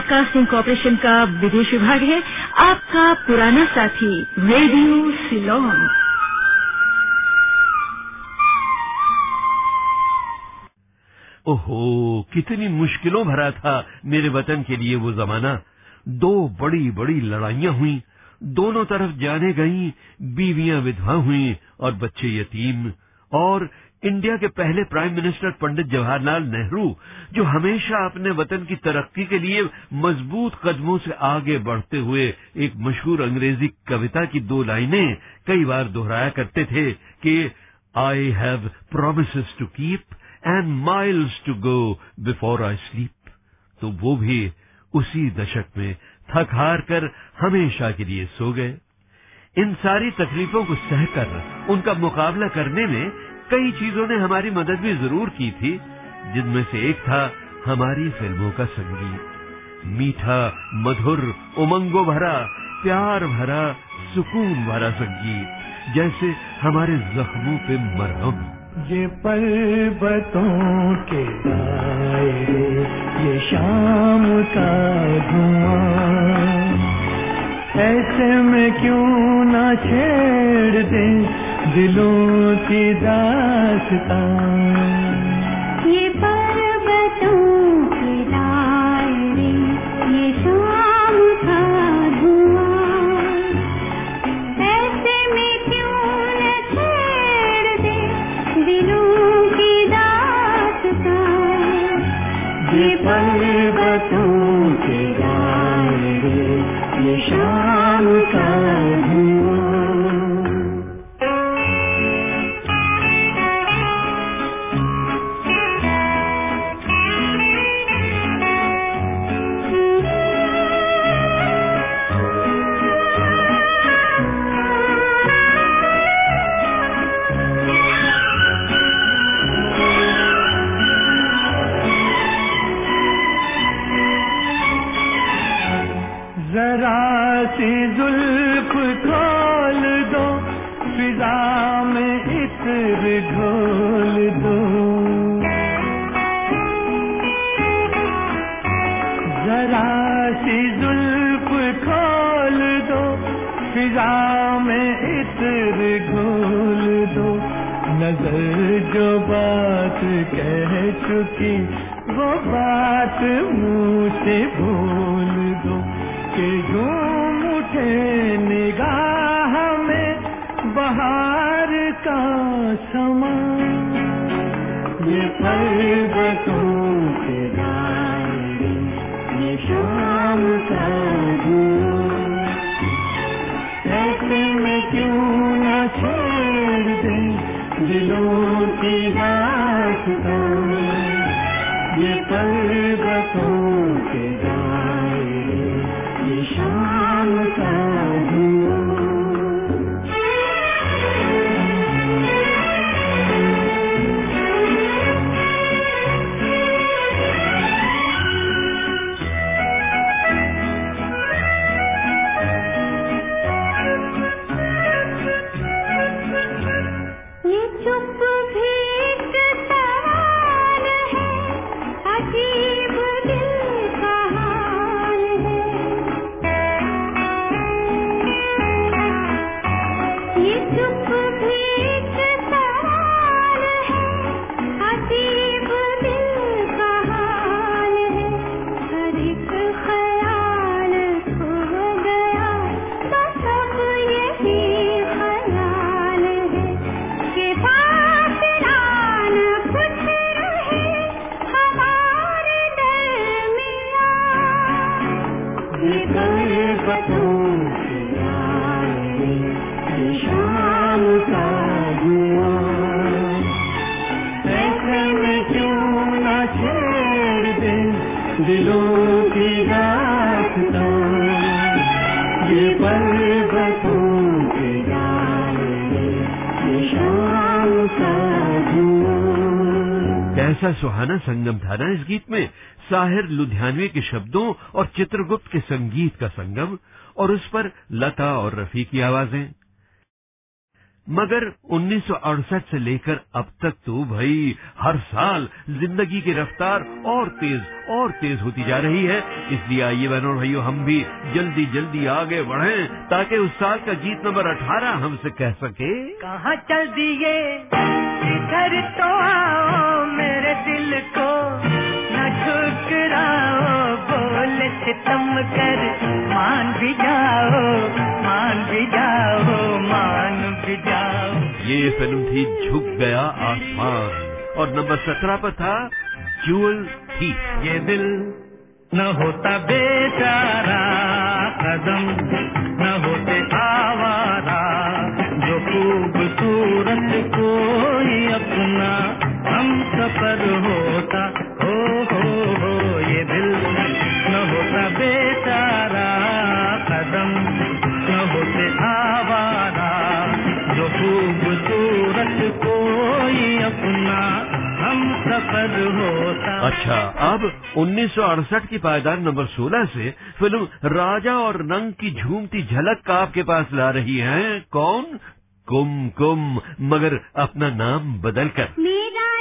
Broadcasting corporation का विदेश विभाग है। आपका पुराना साथी रेडियो सिलोन ओहो, कितनी मुश्किलों भरा था मेरे वतन के लिए वो जमाना। दो बड़ी बड़ी लड़ाइयाँ हुई, दोनों तरफ़ जाने गई, बीवियाँ विधवा हुई और बच्चे यतीम, और इंडिया के पहले प्राइम मिनिस्टर पंडित जवाहरलाल नेहरू, जो हमेशा अपने वतन की तरक्की के लिए मज़बूत कदमों से आगे बढ़ते हुए एक मशहूर अंग्रेज़ी कविता की दो लाइनें कई बार दोहराया करते थे कि I have promise to keep and miles to go before I sleep तो वो भी उसी दशक में थक हार कर हमेशा के लिए सो गए। इन सारी तकलीफों को सहकर, उनका मुकाबला करने में कई चीज़ों ने हमारी मदद भी ज़रूर की थी, जिनमें से एक था हमारी फ़िल्मों का संगीत। मीठा, मधुर, उमंगो भरा, प्यार भरा, सुकून भरा संगीत, जैसे हमारे जख्मों पे मरहम। ये पर्वतों के दायरे ये शाम का धुआँ। ऐसे में क्यों ना छेड़ दे दिलों की दास्तां की दास्तां सुहाना संगम था ना इस गीत में? साहिर लुधियानवी के शब्दों और चित्रगुप्त के संगीत का संगम और उस पर लता और रफी की आवाज़ें। मगर 1968 से लेकर अब तक तो भाई, हर साल ज़िंदगी की रफ्तार और तेज और तेज होती जा रही है। इसलिए आइए बहनों भाइयों, हम भी जल्दी जल्दी आगे बढ़ें ताकि उस साल का गीत नंबर 18 हमसे कह सके। कहाँ चल दिए? तो आओ मेरे दिल को। सितम कर मान भी जाओ मान भी जाओ मान भी जाओ। ये फ़िल्म थी झुक गया आसमान। और नंबर 17 पर था ज्यूल थी ये दिल न होता बेचारा कदम न होते आवारा जो खूबसूरत कोई अपना हम सफ़र होता हो हो हो। अच्छा अब 1968 की पायदान नंबर 16 से फ़िल्म राजा और नंग की झूमती झलक का आपके पास ला रही है कौन? कुम कुम मगर अपना नाम बदलकर। मेरा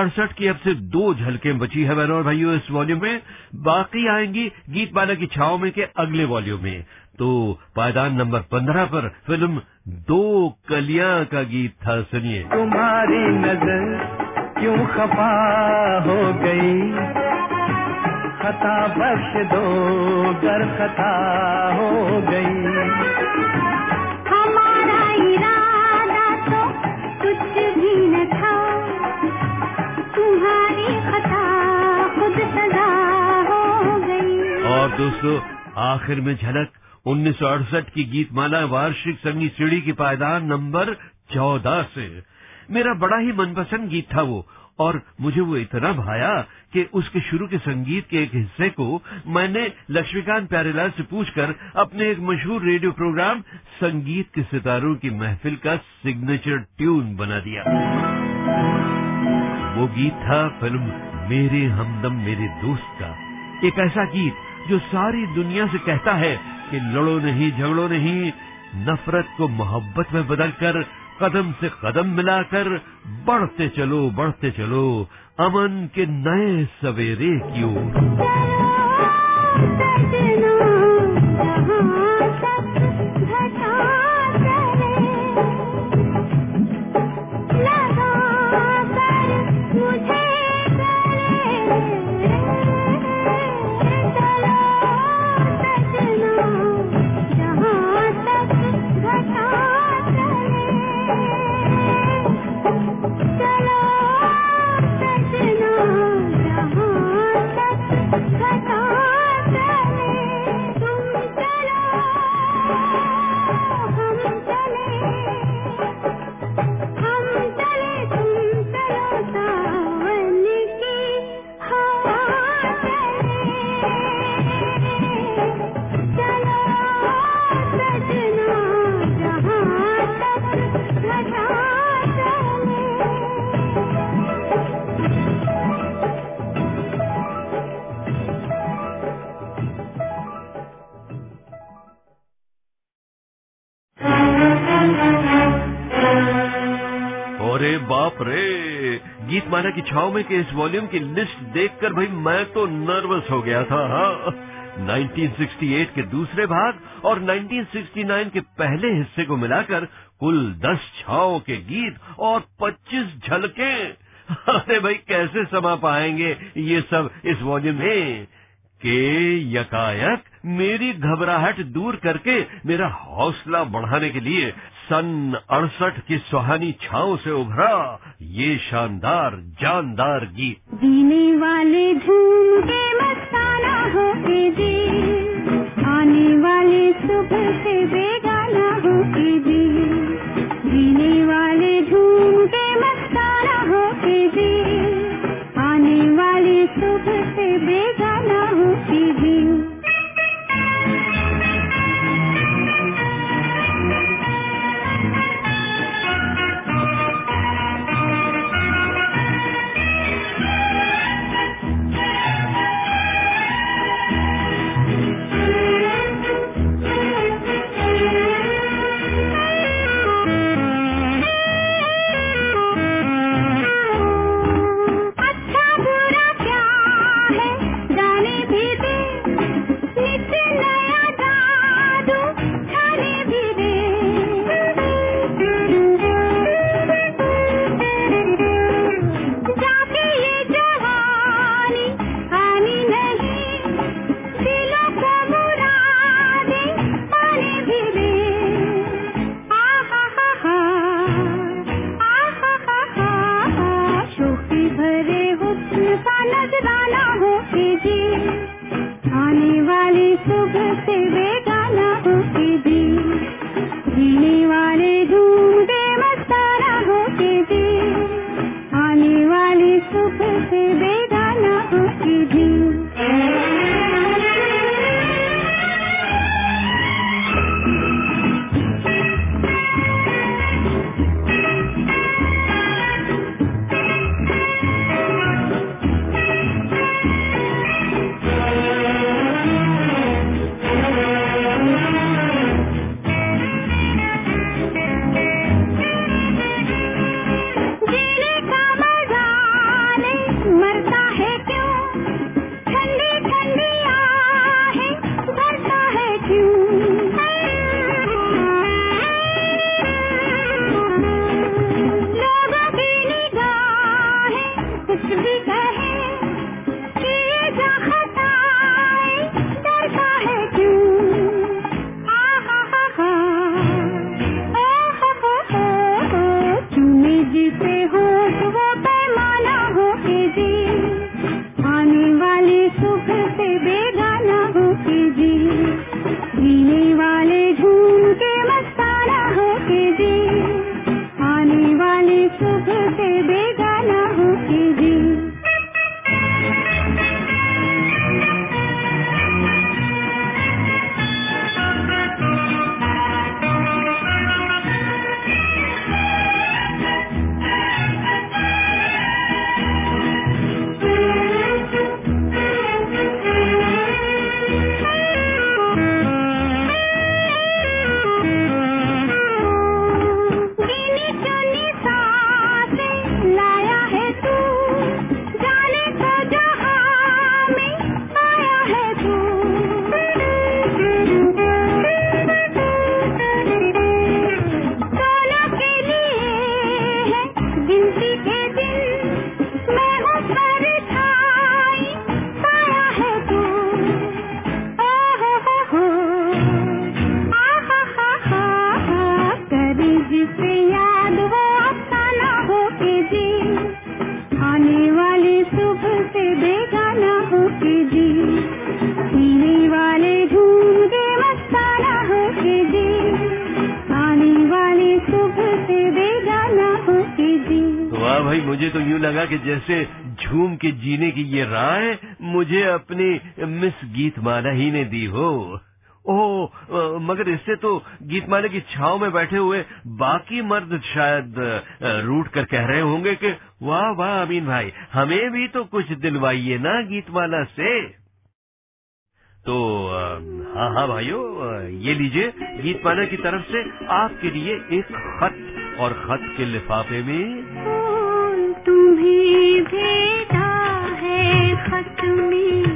1968 की अब सिर्फ़ दो झलकें बची है बहनों और भाइयों इस वॉल्यूम में। बाकी आएँगी गीत माला की छाव में के अगले वॉल्यूम में। तो पायदान नंबर 15 पर फ़िल्म दो कलिया का गीत था, सुनिए। तुम्हारी नज़र क्यों खफा हो गई? खता बख्श दो गर खता हो गई। और दोस्तों, आखिर में झलक 1968 की गीतमाला वार्षिक संगीत सीढ़ी की पायदान नंबर 14 से। मेरा बड़ा ही मनपसंद गीत था वो, और मुझे वो इतना भाया कि उसके शुरू के संगीत के एक हिस्से को मैंने लक्ष्मीकांत प्यारेलाल से पूछकर अपने एक मशहूर रेडियो प्रोग्राम, संगीत के सितारों की महफिल का सिग्नेचर ट्यून बना दिया। वो गीत था फ़िल्म, मेरे हमदम मेरे दोस्त का। एक ऐसा गीत जो सारी दुनिया से कहता है कि लड़ो नहीं, झगड़ो नहीं, नफरत को मोहब्बत में बदलकर, कदम से कदम मिलाकर, बढ़ते चलो बढ़ते चलो, अमन के नए सवेरे की ओर। माला की छाव में के इस वॉल्यूम की लिस्ट देखकर भाई मैं तो नर्वस हो गया था हाँ। 1968 के दूसरे भाग और 1969 के पहले हिस्से को मिलाकर कुल 10 छाओ के गीत और 25 झलके अरे भाई, कैसे समा पाएँगे ये सब इस वॉल्यूम में के यकायक, मेरी घबराहट दूर करके मेरा हौसला बढ़ाने के लिए सन अड़सठ की सुहानी छाओ से उभरा ये शानदार, जानदार गीत। जीने वाले झूम के मस्ताना हो के दी आने वाले सुबह से बेगाना हो के दी जीने वाले झूम वाले मुझे तो यूँ लगा कि जैसे झूम के जीने की ये राय मुझे अपनी मिस गीत माना ही ने दी हो। ओह मगर इससे तो गीत माने की छाव में बैठे हुए बाकी मर्द शायद रूट कर कह रहे होंगे कि, वाह वाह, अमीन भाई, हमें भी तो कुछ दिलवाइए ना गीतमाला से? तो हाँ हाँ भाइयों ये लीजिए गीतमाला की तरफ़ से आपके लिए एक खत और खत के लिफाफे में तुम्हें भेदा है खत में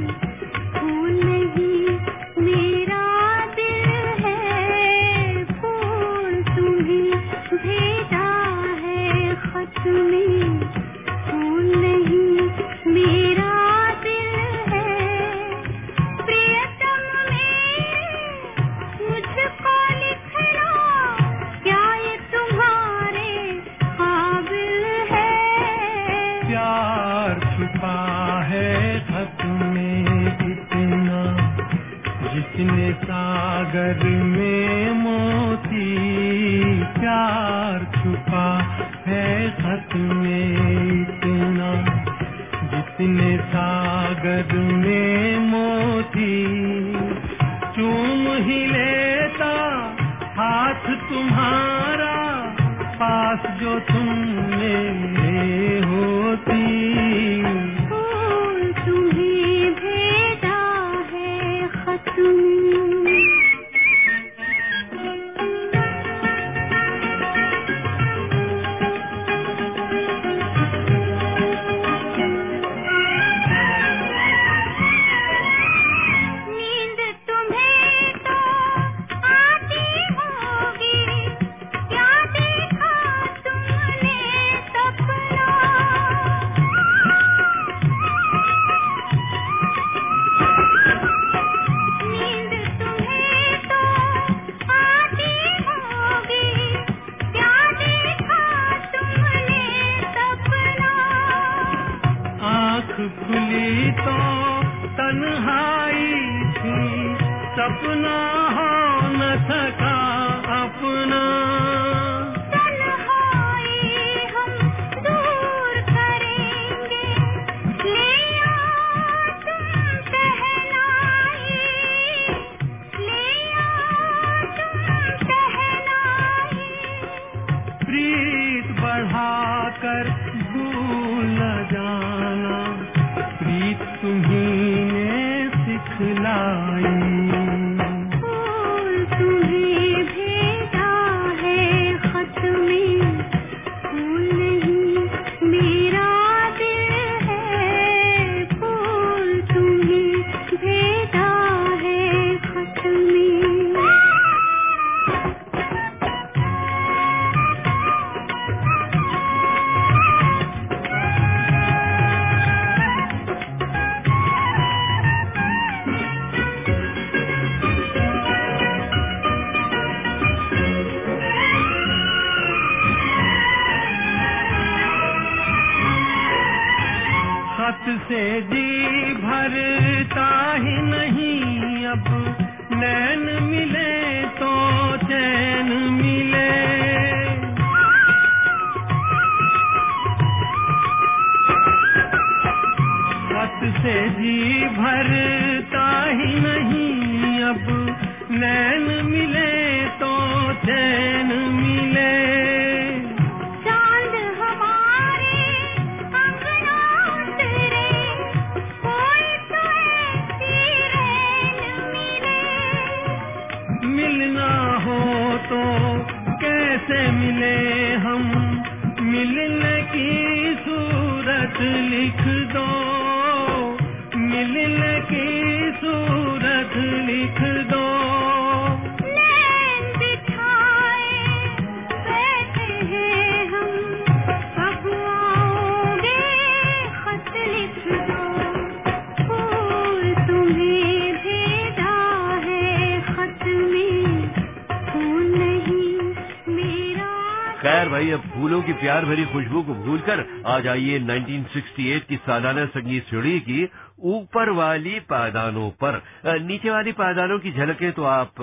खैर भाई अब फूलों की प्यार भरी खुशबू को भूलकर आज आइए 1968 की सालाना संगीत सीढ़ी की ऊपर वाली पायदानों पर। नीचे वाली पायदानों की झलकें तो आप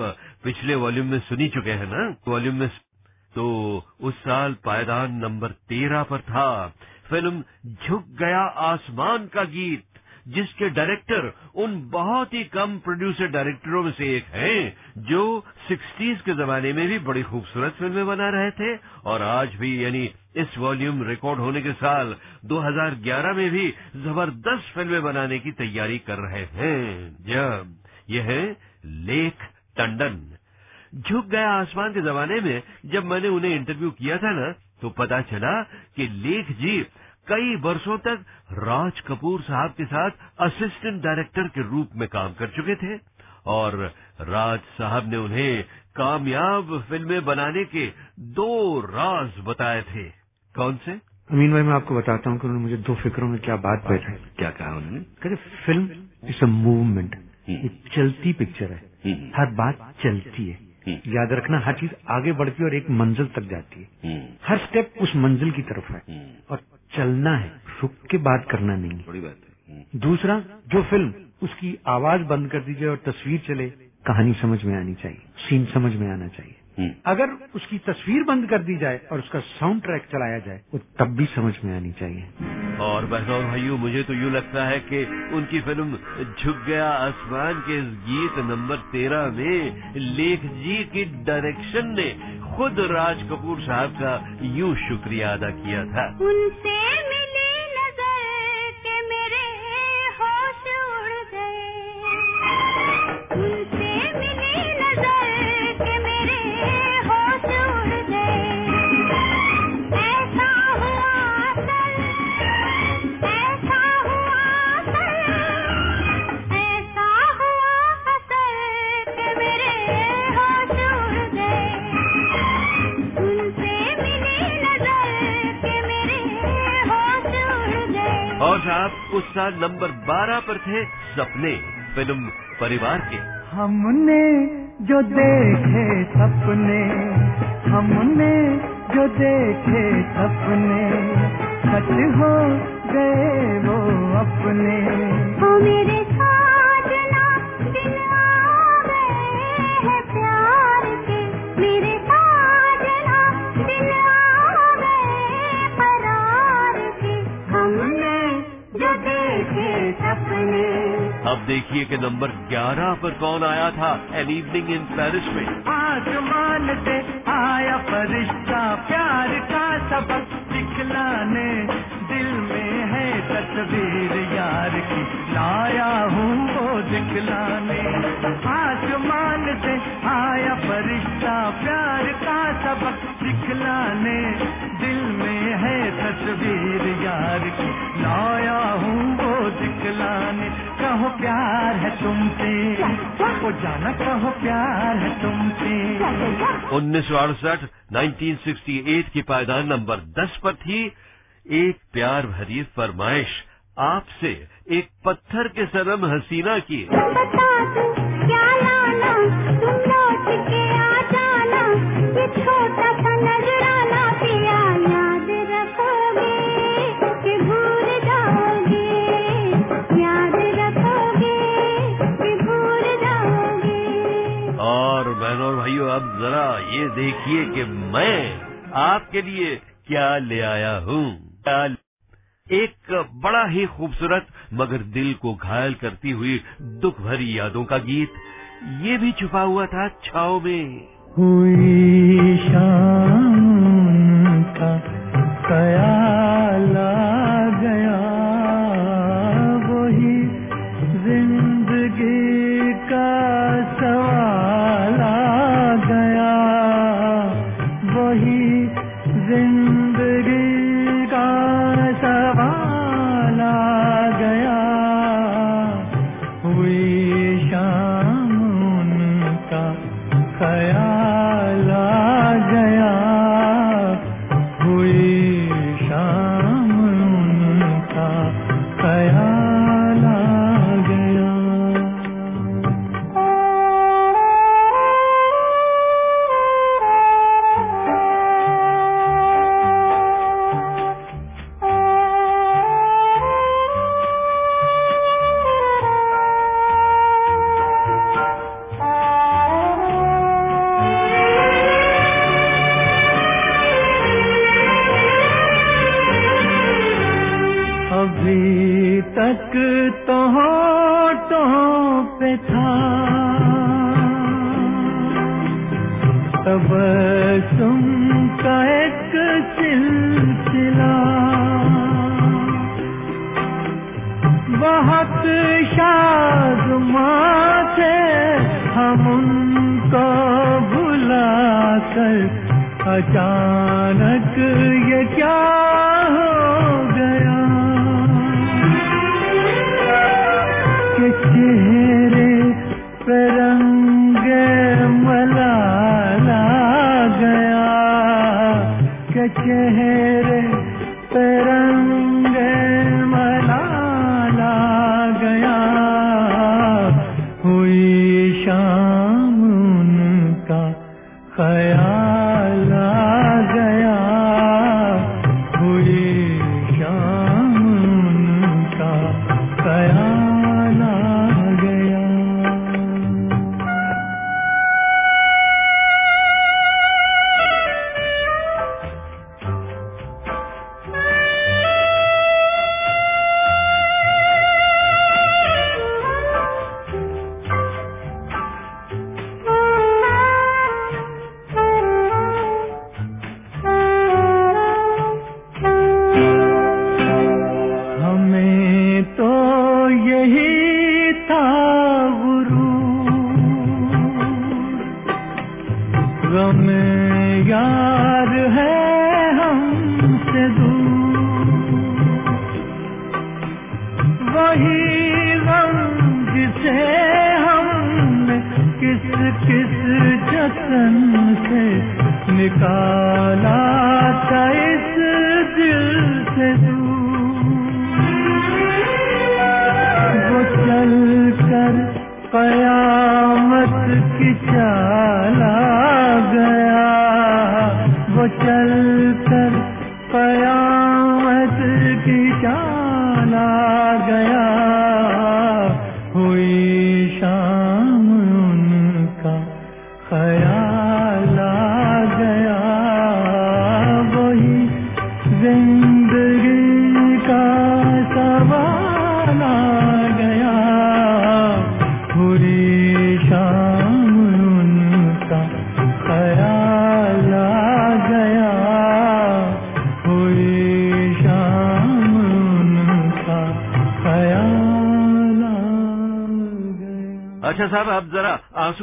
पिछले वॉल्यूम में सुनी चुके हैं ना? वॉल्यूम में तो उस साल पायदान नंबर तेरह पर था। फ़िल्म झुक गया आसमान का गीत। जिसके डायरेक्टर उन बहुत ही कम प्रोड्यूसर डायरेक्टरों में से एक हैं, जो 60s के जमाने में भी बड़ी खूबसूरत फ़िल्में बना रहे थे और आज भी यानी इस वॉल्यूम रिकॉर्ड होने के साल 2011 में भी ज़बरदस्त फ़िल्में बनाने की तैयारी कर रहे हैं। जब यह है लेख टंडन झुक गया आसमान के जमाने में, जब मैंने उन्हें इंटरव्यू किया था ना तो पता चला कि लेख जी कई वर्षों तक राज कपूर साहब के साथ असिस्टेंट डायरेक्टर के रूप में काम कर चुके थे और राज साहब ने उन्हें कामयाब फ़िल्में बनाने के दो राज बताए थे। कौन से? अमीन भाई मैं आपको बताता हूँ कि उन्होंने मुझे दो फिक्रों में क्या बात बैठाई। क्या कहा उन्होंने? कहते फ़िल्म इज़ अ मूवमेंट ये चलती पिक्चर है। हम्म, हर बात चलती है। हम्म, याद रखना हर चीज़ आगे बढ़ती है और एक मंजिल तक जाती है। हम्म, हर स्टेप उस मंजिल की तरफ़ है। और चलना है रुक के बात करना नहीं। है बड़ी बात है। हम्म, दूसरा जो फ़िल्म उसकी आवाज़ बंद कर दीजिए और तस्वीर चले कहानी समझ में आनी चाहिए सीन समझ में आना चाहिए। अगर उसकी तस्वीर बंद कर दी जाए और उसका साउंड ट्रैक चलाया जाए वो तब भी समझ में आनी चाहिए। और बहनों भाइयों मुझे तो यूँ लगता है कि उनकी फ़िल्म झुक गया आसमान के इस गीत नंबर तेरह में। लेख जी की डायरेक्शन ने खुद राज कपूर साहब का यूँ शुक्रिया अदा किया था। उनसे साहब नंबर बारह पर थे सपने फ़िल्म परिवार के। हमने जो देखे सपने हमने जो देखे सपने सच हो गए वो अपने। ओ मेरे अब देखिए कि नंबर ग्यारह पर कौन आया था एन इवनिंग इन पेरिस में। आसमान से आया फरिश्ता, प्यार का सबक दिखलाने। दिल में है तस्वीर यार की, लाया हूँ वो दिखलाने। आसमान से आया फरिश्ता, प्यार का सबक दिखलाने। दिल में है तस्वीर यार की, लाया हूँ वो दिखलाने। कहो प्यार है तुमसे वो जाना कहो प्यार है तुमसे उन्नीस सौ अड़सठ नाइनटीन सिक्सटी एट की पायदान नंबर दस पर थी। एक प्यार भरी फरमाइश आपसे एक पत्थर के सनम हसीना की। बता क्या लाना? तुम लौट के आ जाना। ये छोटा सा अब जरा ये देखिए कि मैं आपके लिए क्या ले आया हूँ। एक बड़ा ही खूबसूरत, मगर दिल को घायल करती हुई दुख भरी यादों का गीत, ये भी छुपा हुआ था छाओ में। हुई होठों पे था। तब तुम का एक सिलसिला। बहुत शादमा थे हम उनको भुला कर अचानक ये क्या हो चेहरे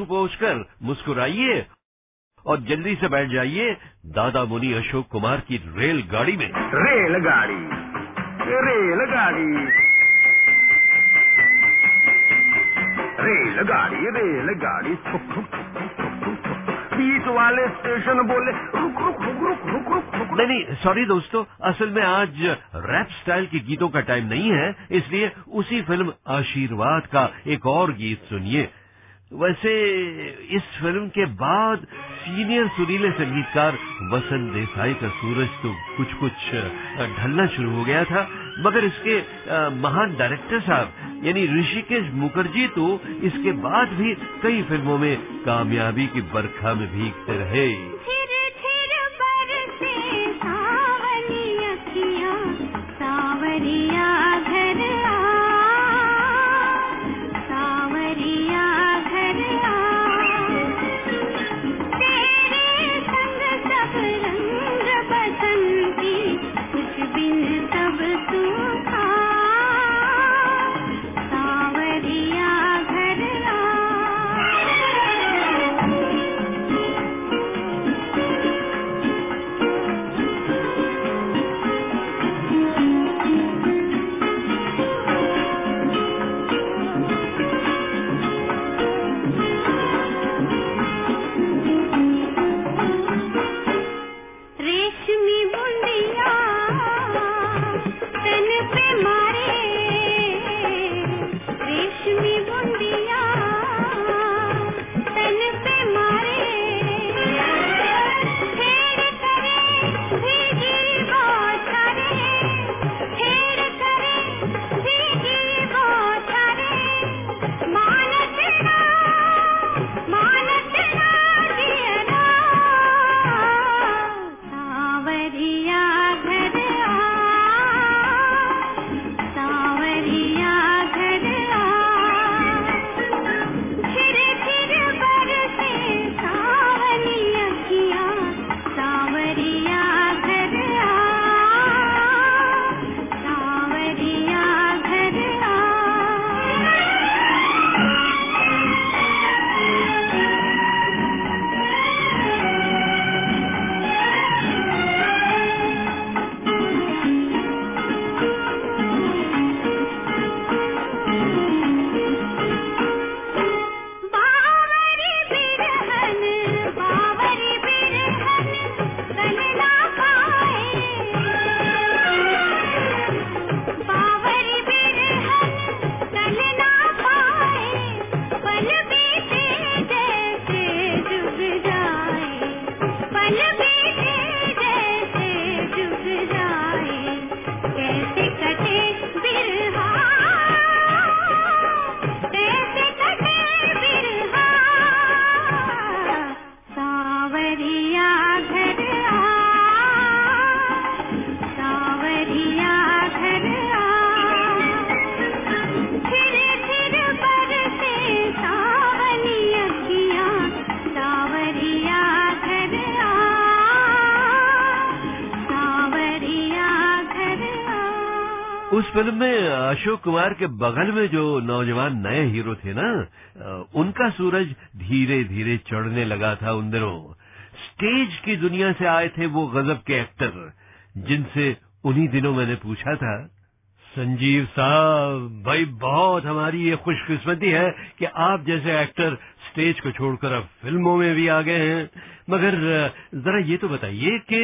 जरा आँसू पोछ कर मुस्कुराइए और जल्दी से बैठ जाइए दादा मुनि अशोक कुमार की रेलगाड़ी में। रेलगाड़ी। रेलगाड़ी। रेलगाड़ी रेलगाड़ी। बीच वाले स्टेशन बोले रुक रुक रुक रुक रुक रुक रुक नहीं नहीं सॉरी दोस्तों असल में आज रैप स्टाइल के गीतों का टाइम नहीं है इसलिए उसी फ़िल्म आशीर्वाद का एक और गीत सुनिए। वैसे इस फ़िल्म के बाद सीनियर सुरीले संगीतकार वसंत देसाई का सूरज तो कुछ कुछ ढलना शुरू हो गया था, मगर इसके महान डायरेक्टर साहब, यानी ऋषिकेश मुखर्जी तो इसके बाद भी कई फ़िल्मों में कामयाबी की बरखा में भीगते रहे। उस फ़िल्म में अशोक कुमार के बगल में जो नौजवान नए हीरो थे ना उनका सूरज धीरे धीरे चढ़ने लगा था उन दिनों। स्टेज की दुनिया से आए थे वो गजब के एक्टर, जिनसे उन्हीं दिनों मैंने पूछा था, संजीव साहब, भाई बहुत हमारी ये खुशकिस्मती है कि आप जैसे एक्टर स्टेज को छोड़कर अब फ़िल्मों में भी आ गए हैं। मगर जरा ये तो बताइए कि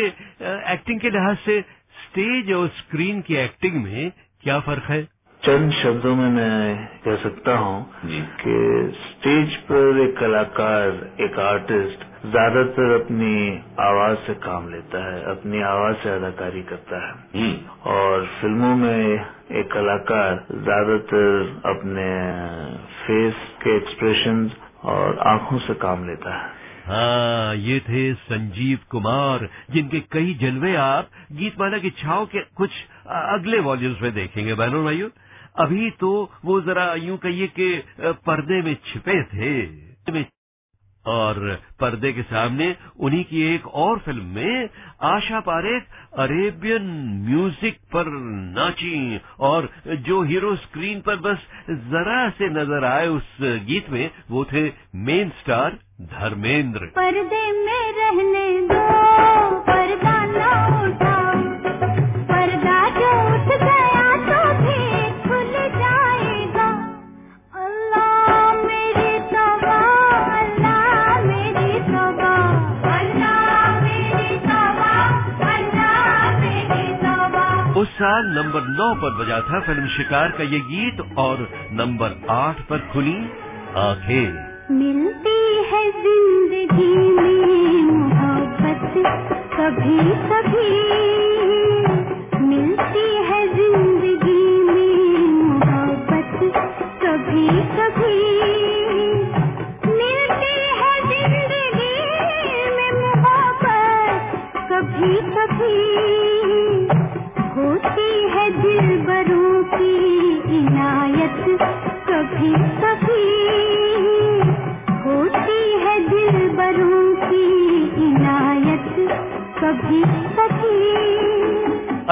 एक्टिंग के लिहाज से स्टेज और स्क्रीन की एक्टिंग में क्या फ़र्क है? चंद शब्दों में मैं कह सकता हूँ कि स्टेज पर एक कलाकार एक आर्टिस्ट ज़्यादातर अपनी आवाज़ से काम लेता है अपनी आवाज़ से अदाकारी करता है। और फ़िल्मों में एक कलाकार ज़्यादातर अपने फेस के एक्सप्रेशंस और आँखों से काम लेता है। हाँ ये थे संजीव कुमार, जिनके कई जलवे आप गीतमाला की छाव के कुछ अगले वॉल्यूम्स में देखेंगे, बहनों भाइयों। अभी तो वो जरा यूँ कहिए कि पर्दे में छिपे थे। और पर्दे के सामने उन्हीं की एक और फ़िल्म में आशा पारेख अरेबियन म्यूज़िक पर नाची और जो हीरो स्क्रीन पर बस जरा से नज़र आए उस गीत में, वो थे मेन स्टार धर्मेंद्र। पर्दे में रहने दो। साल नंबर नौ पर बजा था फ़िल्म शिकार का ये गीत और नंबर आठ पर खुली आँखें। मिलती है ज़िंदगी में मोहब्बत, कभी कभी। मिलती है ज़िंदगी में मोहब्बत, कभी कभी।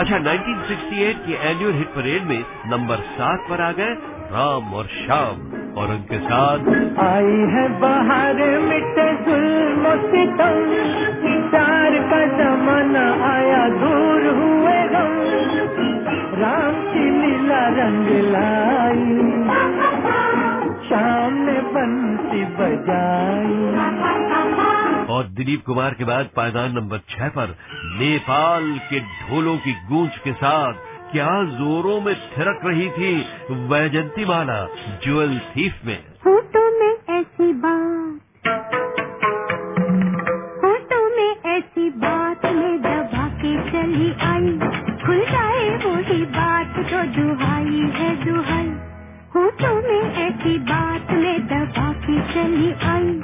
अच्छा 1968 की एनुअल हिट परेड में नंबर सात पर आ गए राम और श्याम और उनके साथ आई है बाहर मिटे जुल्म सितम प्यार का जमाना आया दूर हुए गम। राम की लीला रंग और दिलीप कुमार के बाद पायदान नंबर छह पर, नेपाल के ढोलों की गूंज के साथ क्या जोरों में थिरक रही थी वैजंती माला ज्वेल थीफ में। होठों में ऐसी बात होठों में ऐसी बात में दबा के चली आई, खुल जाए वही बात तो दुहाई है दुहाई। होठों में ऐसी बात में दबा के चली आई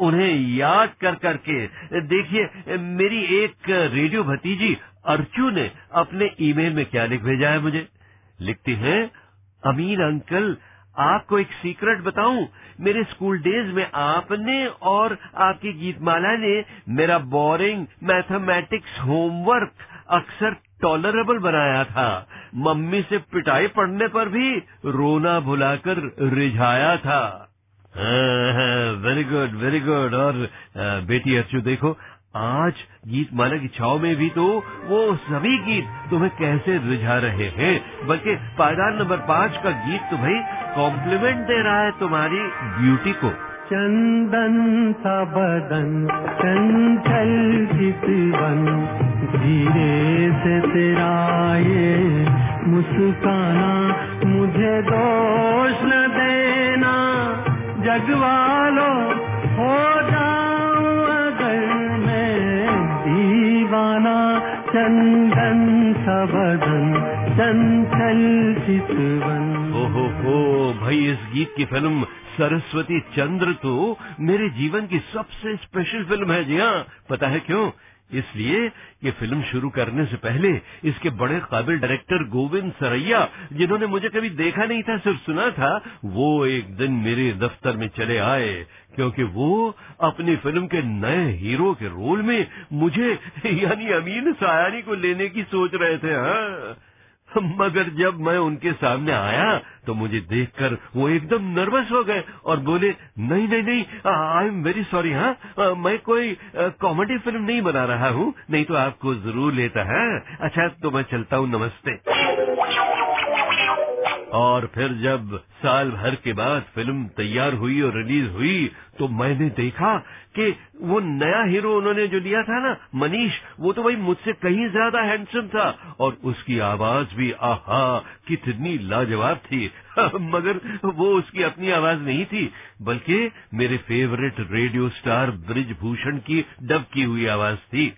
उन्हें याद कर करके, देखिए, मेरी एक रेडियो भतीजी अर्चू ने अपने ईमेल में क्या लिख भेजा है मुझे? लिखती हैं अमीर अंकल, आपको एक सीक्रेट बताऊँ। मेरे स्कूल डेज़ में आपने और आपकी गीतमाला ने मेरा बोरिंग, मैथमेटिक्स, होमवर्क अक्सर टॉलरेबल बनाया था। मम्मी से पिटाई पड़ने पर भी रोना भुलाकर रिझाया था। वेरी गुड वेरी गुड और बेटी अर्चू देखो, आज गीत माला की छाव में भी तो वो सभी गीत तुम्हें कैसे रिझा रहे हैं? बल्कि पायदान नंबर पाँच का गीत तो भाई कॉम्प्लीमेंट दे रहा है तुम्हारी ब्यूटी को। चंदन सा बदन, चंचल चितवन धीरे से तेरा ये मुस्काना, मुझे दोष न देना। जगवालो, हो जाऊँ अगर मैं दीवाना। चंदन सा बदन चंचल चितवन। ओहो हो, भाई, इस गीत की फ़िल्म सरस्वती चंद्र तो मेरे जीवन की सबसे स्पेशल फ़िल्म है जी हाँ। पता है क्यों? इसलिए कि फ़िल्म शुरू करने से पहले इसके बड़े काबिल डायरेक्टर गोविंद सरैया, जिन्होंने मुझे कभी देखा नहीं था, सिर्फ़ सुना था, वो एक दिन मेरे दफ्तर में चले आए, क्योंकि वो अपनी फ़िल्म के नए हीरो के रोल में मुझे, यानी अमीन सायानी को लेने की सोच रहे थे हाँ। मगर जब मैं उनके सामने आया तो मुझे देखकर वो एकदम नर्वस हो गए और बोले, नहीं नहीं नहीं आई एम वेरी सॉरी हाँ? मैं कोई कॉमेडी फ़िल्म नहीं बना रहा हूँ, नहीं तो आपको ज़रूर लेता, है? अच्छा तो मैं चलता हूँ, नमस्ते। और फिर जब साल भर के बाद फ़िल्म तैयार हुई और रिलीज़ हुई तो मैंने देखा कि वो नया हीरो उन्होंने जो लिया था ना, मनीष, वो तो भाई मुझसे कहीं ज़्यादा हैंडसम था। और उसकी आवाज़ भी, आहा, कितनी लाजवाब थी। मगर वो उसकी अपनी आवाज़ नहीं थी, बल्कि मेरे favourite radio star Brij Bhushan की डब की हुई आवाज़ थी।